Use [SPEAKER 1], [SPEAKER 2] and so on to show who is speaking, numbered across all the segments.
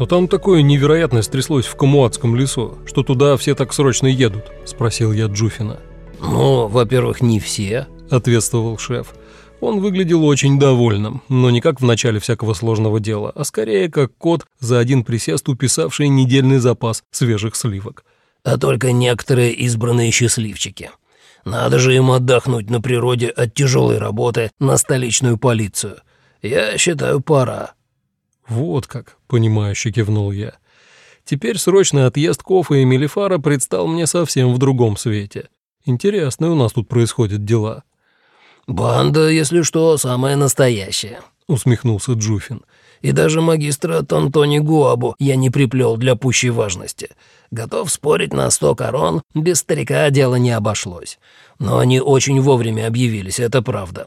[SPEAKER 1] что там такое невероятное стряслось в Камуатском лесу, что туда все так срочно едут?» – спросил я Джуфина.
[SPEAKER 2] «Ну, во-первых, не все», –
[SPEAKER 1] ответствовал шеф. Он выглядел очень довольным, но не как в начале всякого сложного дела, а скорее как кот за один присест, уписавший недельный запас свежих сливок.
[SPEAKER 2] «А только некоторые избранные счастливчики. Надо же им отдохнуть на природе от тяжелой работы на столичную полицию. Я считаю, пора».
[SPEAKER 1] «Вот как», — понимающе кивнул я. Теперь срочный отъезд Кофа и Мелифара предстал мне совсем в другом свете. Интересные у нас тут происходят дела.
[SPEAKER 2] «Банда, если что, самая настоящая», — усмехнулся Джуфин. «И даже магистра Тантони Гуабу я не приплел для пущей важности. Готов спорить на сто корон, без старика дело не обошлось. Но они очень вовремя объявились, это правда.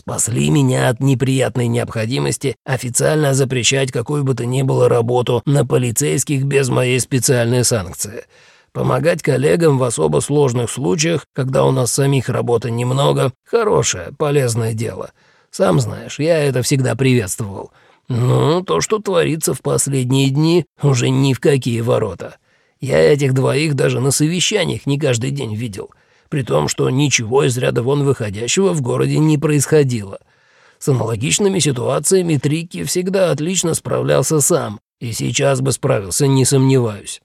[SPEAKER 2] Спасли меня от неприятной необходимости официально запрещать какую бы то ни было работу на полицейских без моей специальной санкции». Помогать коллегам в особо сложных случаях, когда у нас самих работы немного, хорошее, полезное дело. Сам знаешь, я это всегда приветствовал. Но то, что творится в последние дни, уже ни в какие ворота. Я этих двоих даже на совещаниях не каждый день видел, при том, что ничего из ряда вон выходящего в городе не происходило. С аналогичными ситуациями Трикки всегда отлично справлялся сам, и сейчас бы справился, не сомневаюсь.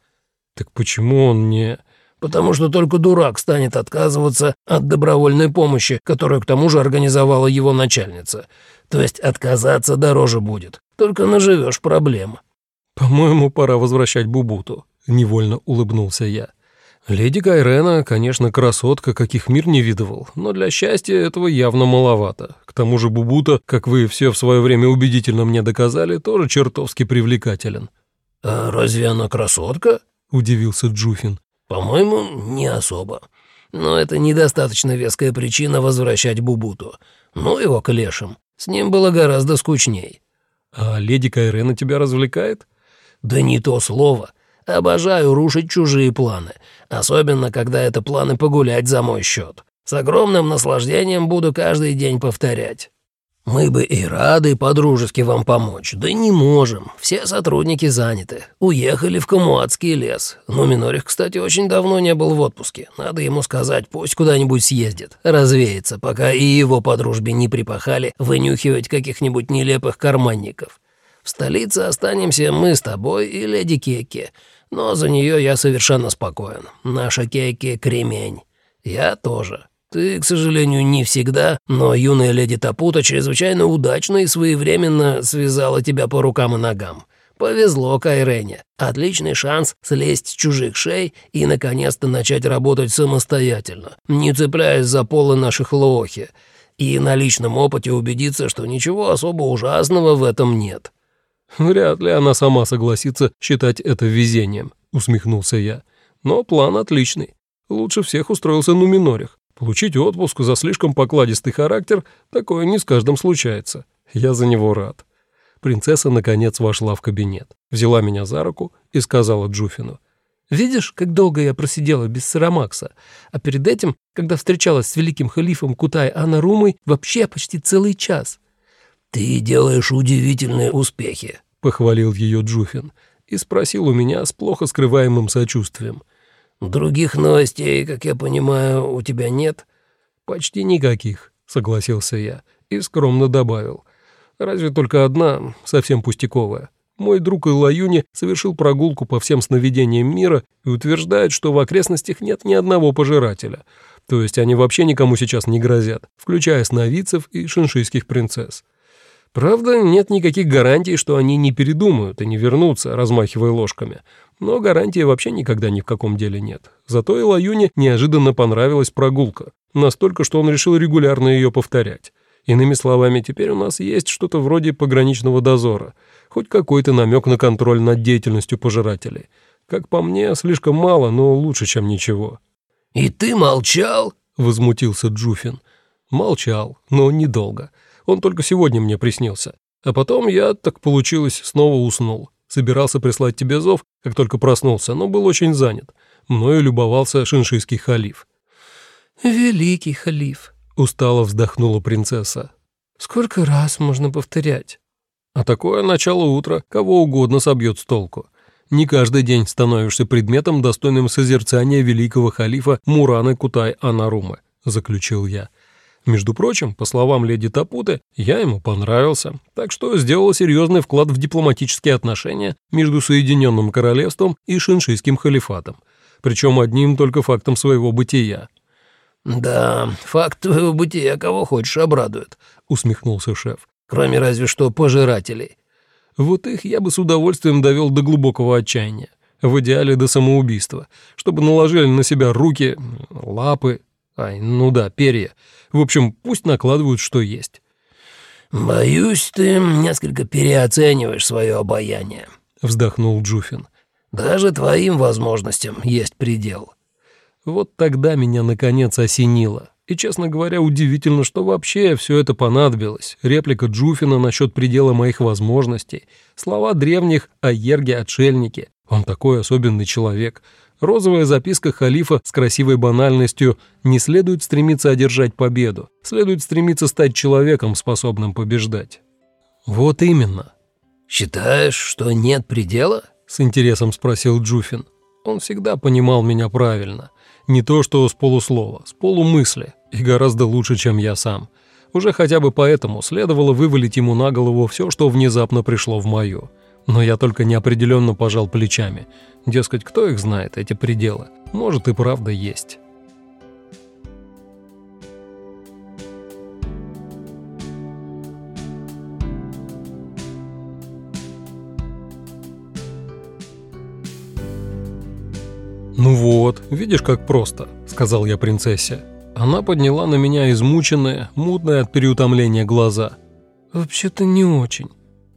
[SPEAKER 1] «Так почему он не...»
[SPEAKER 2] «Потому что только дурак станет отказываться от добровольной помощи, которую к тому же организовала его начальница. То есть отказаться дороже будет, только наживешь проблем».
[SPEAKER 1] «По-моему, пора возвращать Бубуту», — невольно улыбнулся я. «Леди Кайрена, конечно, красотка, каких мир не видывал, но для счастья этого явно маловато. К тому же Бубута, как вы все в свое время убедительно мне доказали, тоже чертовски привлекателен».
[SPEAKER 2] «А разве она красотка?»
[SPEAKER 1] — удивился Джуфин.
[SPEAKER 2] «По-моему, не особо. Но это недостаточно веская причина возвращать Бубуту. Ну его к лешим. С ним было гораздо скучней».
[SPEAKER 1] «А леди Кайрена тебя развлекает?»
[SPEAKER 2] «Да не то слово. Обожаю рушить чужие планы, особенно когда это планы погулять за мой счет. С огромным наслаждением буду каждый день повторять». «Мы бы и рады подружески вам помочь, да не можем. Все сотрудники заняты. Уехали в Камуатский лес. Но Минорих, кстати, очень давно не был в отпуске. Надо ему сказать, пусть куда-нибудь съездит, развеется, пока и его подружбе не припахали вынюхивать каких-нибудь нелепых карманников. В столице останемся мы с тобой и леди Кеки, но за нее я совершенно спокоен. Наша Кеки — кремень. Я тоже». Ты, к сожалению, не всегда, но юная леди Тапута чрезвычайно удачно и своевременно связала тебя по рукам и ногам. Повезло Кайрене. Отличный шанс слезть с чужих шей и, наконец-то, начать работать самостоятельно, не цепляясь за полы наших лохи. И на личном опыте убедиться, что ничего особо ужасного в этом нет».
[SPEAKER 1] «Вряд ли она сама согласится считать это везением», — усмехнулся я. «Но план отличный. Лучше всех устроился Нуминорих. Получить отпуск за слишком покладистый характер – такое не с каждым случается. Я за него рад. Принцесса, наконец, вошла в кабинет, взяла меня за руку и сказала Джуфину. «Видишь, как долго я просидела без Сарамакса, а перед этим, когда встречалась с великим халифом Кутай Анарумой, вообще почти целый час».
[SPEAKER 2] «Ты делаешь удивительные успехи», — похвалил ее Джуфин и спросил у меня с плохо скрываемым сочувствием — «Других новостей, как я понимаю, у тебя нет?»
[SPEAKER 1] «Почти никаких», — согласился я и скромно добавил. «Разве только одна, совсем пустяковая. Мой друг Илаюни совершил прогулку по всем сновидениям мира и утверждает, что в окрестностях нет ни одного пожирателя. То есть они вообще никому сейчас не грозят, включая сновидцев и шиншийских принцесс. Правда, нет никаких гарантий, что они не передумают и не вернутся, размахивая ложками. Но гарантии вообще никогда ни в каком деле нет. Зато Илаюне неожиданно понравилась прогулка. Настолько, что он решил регулярно ее повторять. Иными словами, теперь у нас есть что-то вроде пограничного дозора. Хоть какой-то намек на контроль над деятельностью пожирателей. Как по мне, слишком мало, но лучше, чем ничего.
[SPEAKER 2] «И ты молчал?»
[SPEAKER 1] — возмутился Джуфин. Молчал, но недолго. Он только сегодня мне приснился. А потом я, так получилось, снова уснул. Собирался прислать тебе зов, как только проснулся, но был очень занят. Мною любовался шиншийский халиф».
[SPEAKER 3] «Великий халиф», — устало вздохнула принцесса. «Сколько раз можно повторять?»
[SPEAKER 1] А такое начало утра кого угодно собьет с толку. Не каждый день становишься предметом, достойным созерцания великого халифа Мураны Кутай-Анарумы», — заключил я. Между прочим, по словам леди Тапуты, я ему понравился, так что сделал серьезный вклад в дипломатические отношения между Соединенным Королевством и Шиншийским халифатом, причем одним только фактом своего бытия.
[SPEAKER 2] «Да, факт твоего бытия кого хочешь обрадует», — усмехнулся шеф. «Кроме разве что пожирателей».
[SPEAKER 1] Вот их я бы с удовольствием довел до глубокого отчаяния, в идеале до самоубийства, чтобы наложили на себя руки, лапы, ай, ну да, перья. В общем, пусть накладывают, что есть.
[SPEAKER 2] «Боюсь, ты несколько переоцениваешь свое обаяние», — вздохнул Джуфин. «Даже твоим возможностям есть предел».
[SPEAKER 1] Вот тогда меня, наконец, осенило. И, честно говоря, удивительно, что вообще все это понадобилось. Реплика Джуфина насчет предела моих возможностей. Слова древних о Ерге-отшельнике. Он такой особенный человек. Розовая записка халифа с красивой банальностью «Не следует стремиться одержать победу, следует стремиться стать человеком, способным побеждать». Вот именно.
[SPEAKER 2] «Считаешь, что нет предела?»
[SPEAKER 1] — с интересом спросил Джуфин. Он всегда понимал меня правильно. Не то что с полуслова, с полумысли, и гораздо лучше, чем я сам. Уже хотя бы поэтому следовало вывалить ему на голову все, что внезапно пришло в мою. Но я только неопределенно пожал плечами. Дескать, кто их знает, эти пределы? Может и правда есть. «Ну вот, видишь, как просто», — сказал я принцессе. Она подняла на меня измученные, мутные от переутомления глаза.
[SPEAKER 3] «Вообще-то не очень».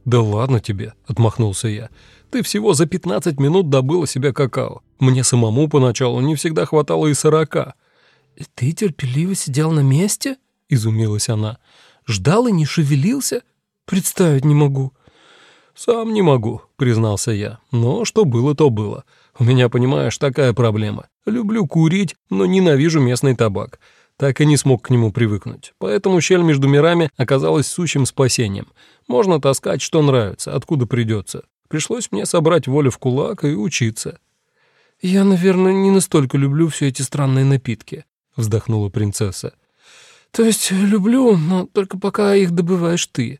[SPEAKER 1] «Да ладно тебе», — отмахнулся я. «Ты всего за 15 минут добыла себе какао. Мне самому поначалу не всегда хватало и сорока».
[SPEAKER 3] «И ты терпеливо сидел на месте?» — изумилась она. «Ждал и не шевелился? Представить не могу».
[SPEAKER 1] «Сам не могу», — признался я. «Но что было, то было. У меня, понимаешь, такая проблема. Люблю курить, но ненавижу местный табак. Так и не смог к нему привыкнуть. Поэтому щель между мирами оказалась сущим спасением. Можно таскать, что нравится, откуда придется. Пришлось мне собрать волю в кулак и учиться.
[SPEAKER 3] «Я, наверное, не настолько люблю все эти странные напитки», — вздохнула принцесса. «То есть люблю, но только пока их добываешь ты».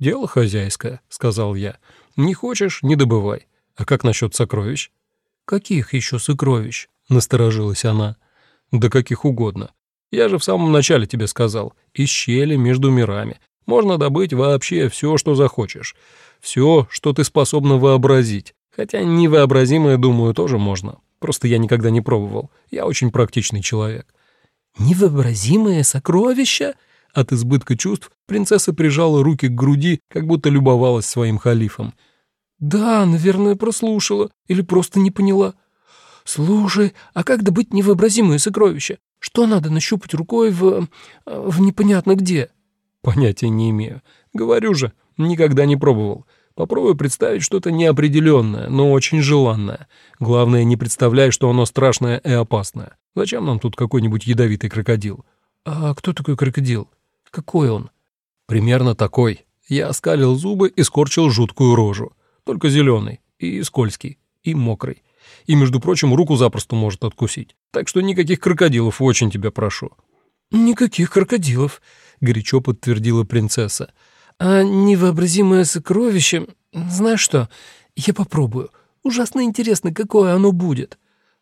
[SPEAKER 1] «Дело хозяйское», — сказал я. «Не хочешь — не добывай. А как насчет сокровищ?»
[SPEAKER 3] «Каких еще сокровищ?»
[SPEAKER 1] — насторожилась она. «Да каких угодно. Я же в самом начале тебе сказал. Из щели между мирами. Можно добыть вообще все, что захочешь. Все, что ты способна вообразить. Хотя невообразимое, думаю, тоже можно. Просто я никогда не пробовал. Я очень практичный человек».
[SPEAKER 3] «Невообразимые сокровища?»
[SPEAKER 1] От избытка чувств принцесса прижала руки к груди, как будто любовалась своим халифом.
[SPEAKER 3] «Да, наверное, прослушала или просто не поняла. Слушай, а как добыть невообразимые сокровища? Что надо нащупать рукой в... в непонятно где?»
[SPEAKER 1] «Понятия не имею. Говорю же, никогда не пробовал. Попробую представить что-то неопределенное, но очень желанное. Главное, не представляй, что оно страшное и опасное. Зачем нам тут какой-нибудь ядовитый крокодил?»
[SPEAKER 3] «А кто такой крокодил? Какой он?»
[SPEAKER 1] «Примерно такой». Я оскалил зубы и скорчил жуткую рожу только зеленый, и скользкий, и мокрый. И, между прочим, руку запросто может откусить. Так что никаких крокодилов, очень тебя прошу».
[SPEAKER 3] «Никаких крокодилов», — горячо подтвердила принцесса. «А невообразимое сокровище... Знаешь что, я попробую. Ужасно интересно, какое оно будет».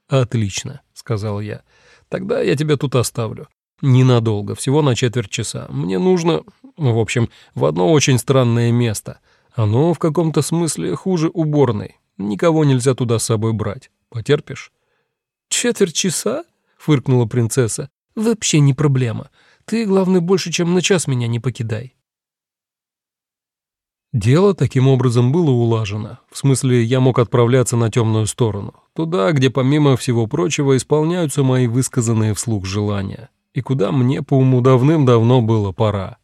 [SPEAKER 1] «Отлично», — сказал я. «Тогда я тебя тут оставлю. Ненадолго, всего на четверть часа. Мне нужно, в общем, в одно очень странное место. Оно в каком-то смысле хуже уборной. Никого нельзя туда с собой брать. Потерпишь?»
[SPEAKER 3] «Четверть часа?» — фыркнула принцесса. «Вообще не проблема. Ты, главное, больше, чем на час меня не покидай».
[SPEAKER 1] Дело таким образом было улажено. В смысле, я мог отправляться на темную сторону. Туда, где, помимо всего прочего, исполняются мои высказанные вслух желания. И куда мне по уму давным-давно было пора.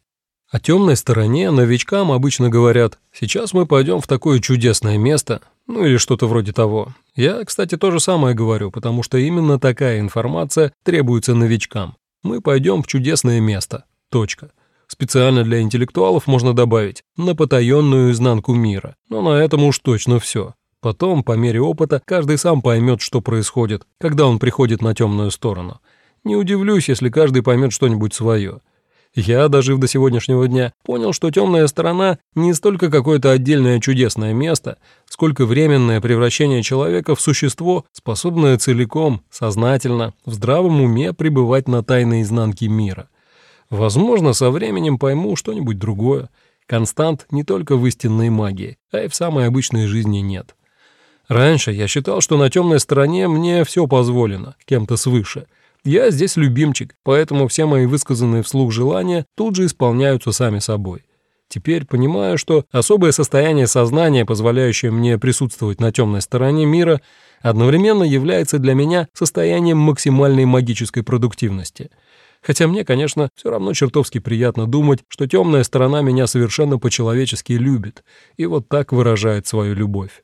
[SPEAKER 1] О темной стороне новичкам обычно говорят «сейчас мы пойдем в такое чудесное место», ну или что-то вроде того. Я, кстати, то же самое говорю, потому что именно такая информация требуется новичкам. Мы пойдем в чудесное место. Точка. Специально для интеллектуалов можно добавить на потаенную изнанку мира. Но на этом уж точно все. Потом, по мере опыта, каждый сам поймет, что происходит, когда он приходит на темную сторону. Не удивлюсь, если каждый поймет что-нибудь свое. Я, дожив до сегодняшнего дня, понял, что темная сторона не столько какое-то отдельное чудесное место, сколько временное превращение человека в существо, способное целиком, сознательно, в здравом уме пребывать на тайной изнанке мира. Возможно, со временем пойму что-нибудь другое. Констант не только в истинной магии, а и в самой обычной жизни нет. Раньше я считал, что на темной стороне мне все позволено, кем-то свыше. Я здесь любимчик, поэтому все мои высказанные вслух желания тут же исполняются сами собой. Теперь понимаю, что особое состояние сознания, позволяющее мне присутствовать на темной стороне мира, одновременно является для меня состоянием максимальной магической продуктивности — Хотя мне, конечно, все равно чертовски приятно думать, что темная сторона меня совершенно по-человечески любит и вот так выражает свою любовь.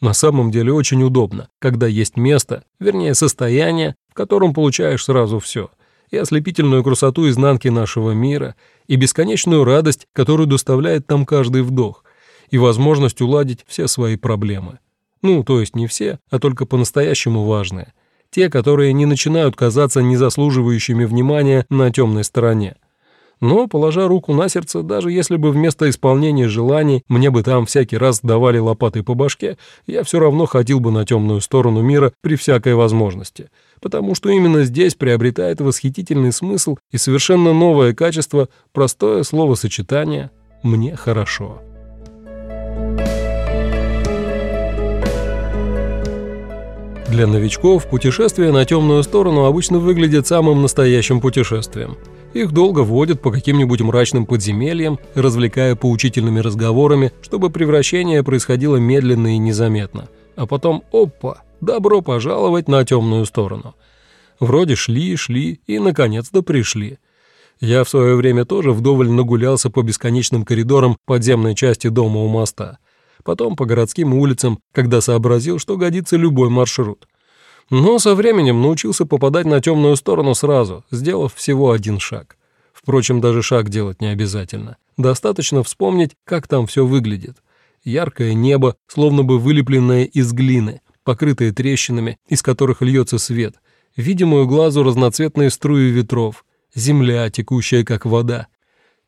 [SPEAKER 1] На самом деле очень удобно, когда есть место, вернее состояние, в котором получаешь сразу все, и ослепительную красоту изнанки нашего мира, и бесконечную радость, которую доставляет там каждый вдох, и возможность уладить все свои проблемы. Ну, то есть не все, а только по-настоящему важные, те, которые не начинают казаться незаслуживающими внимания на темной стороне. Но, положа руку на сердце, даже если бы вместо исполнения желаний мне бы там всякий раз давали лопатой по башке, я все равно ходил бы на темную сторону мира при всякой возможности, потому что именно здесь приобретает восхитительный смысл и совершенно новое качество простое словосочетание «мне хорошо». Для новичков путешествие на темную сторону обычно выглядит самым настоящим путешествием. Их долго водят по каким-нибудь мрачным подземельям, развлекая поучительными разговорами, чтобы превращение происходило медленно и незаметно. А потом – опа! Добро пожаловать на темную сторону. Вроде шли, шли и, наконец-то, пришли. Я в свое время тоже вдоволь нагулялся по бесконечным коридорам подземной части дома у моста – потом по городским улицам, когда сообразил, что годится любой маршрут. Но со временем научился попадать на темную сторону сразу, сделав всего один шаг. Впрочем, даже шаг делать не обязательно. Достаточно вспомнить, как там все выглядит. Яркое небо, словно бы вылепленное из глины, покрытое трещинами, из которых льется свет, видимую глазу разноцветные струи ветров, земля, текущая как вода,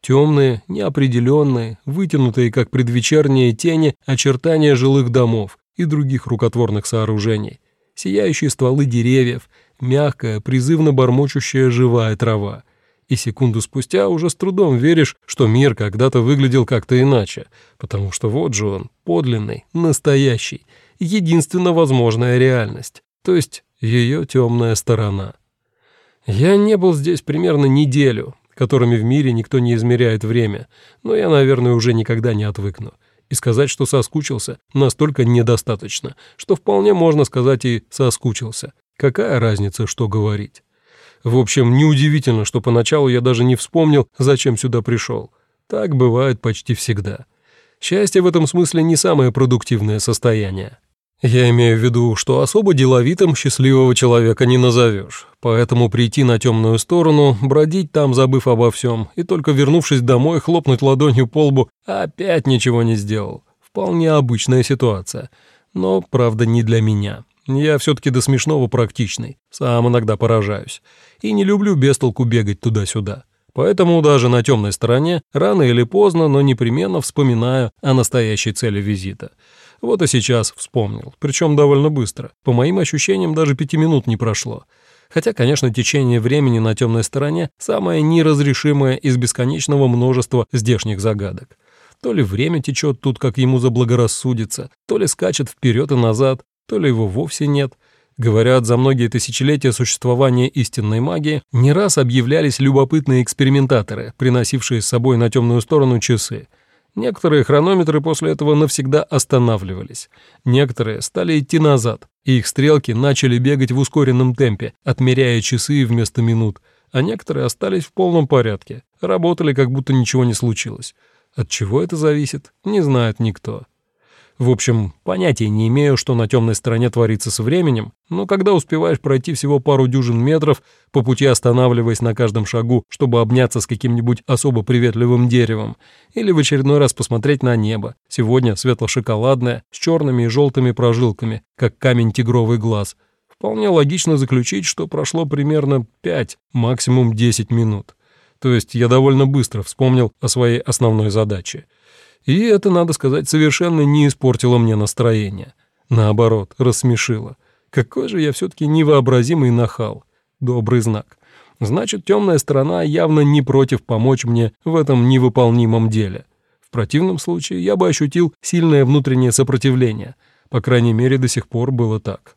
[SPEAKER 1] Темные, неопределенные, вытянутые, как предвечерние тени, очертания жилых домов и других рукотворных сооружений, сияющие стволы деревьев, мягкая, призывно бормочущая живая трава. И секунду спустя уже с трудом веришь, что мир когда-то выглядел как-то иначе, потому что вот же он, подлинный, настоящий, единственно возможная реальность, то есть ее темная сторона. Я не был здесь примерно неделю, которыми в мире никто не измеряет время, но я, наверное, уже никогда не отвыкну. И сказать, что соскучился, настолько недостаточно, что вполне можно сказать и соскучился. Какая разница, что говорить? В общем, неудивительно, что поначалу я даже не вспомнил, зачем сюда пришел. Так бывает почти всегда. Счастье в этом смысле не самое продуктивное состояние. Я имею в виду, что особо деловитым счастливого человека не назовешь, поэтому прийти на темную сторону, бродить там, забыв обо всем, и только вернувшись домой, хлопнуть ладонью по лбу, опять ничего не сделал. Вполне обычная ситуация. Но, правда, не для меня. Я все-таки до смешного практичный, сам иногда поражаюсь. И не люблю без толку бегать туда-сюда. Поэтому даже на темной стороне рано или поздно, но непременно вспоминаю о настоящей цели визита — вот и сейчас вспомнил, причем довольно быстро. По моим ощущениям, даже пяти минут не прошло. Хотя, конечно, течение времени на темной стороне самое неразрешимое из бесконечного множества здешних загадок. То ли время течет тут, как ему заблагорассудится, то ли скачет вперед и назад, то ли его вовсе нет. Говорят, за многие тысячелетия существования истинной магии не раз объявлялись любопытные экспериментаторы, приносившие с собой на темную сторону часы — Некоторые хронометры после этого навсегда останавливались. Некоторые стали идти назад, и их стрелки начали бегать в ускоренном темпе, отмеряя часы вместо минут, а некоторые остались в полном порядке, работали, как будто ничего не случилось. От чего это зависит, не знает никто. В общем, понятия не имею, что на темной стороне творится с временем, но когда успеваешь пройти всего пару дюжин метров, по пути останавливаясь на каждом шагу, чтобы обняться с каким-нибудь особо приветливым деревом, или в очередной раз посмотреть на небо, сегодня светло-шоколадное, с черными и желтыми прожилками, как камень тигровый глаз, вполне логично заключить, что прошло примерно 5, максимум 10 минут. То есть я довольно быстро вспомнил о своей основной задаче — и это, надо сказать, совершенно не испортило мне настроение. Наоборот, рассмешило. Какой же я все-таки невообразимый нахал. Добрый знак. Значит, темная сторона явно не против помочь мне в этом невыполнимом деле. В противном случае я бы ощутил сильное внутреннее сопротивление. По крайней мере, до сих пор было так.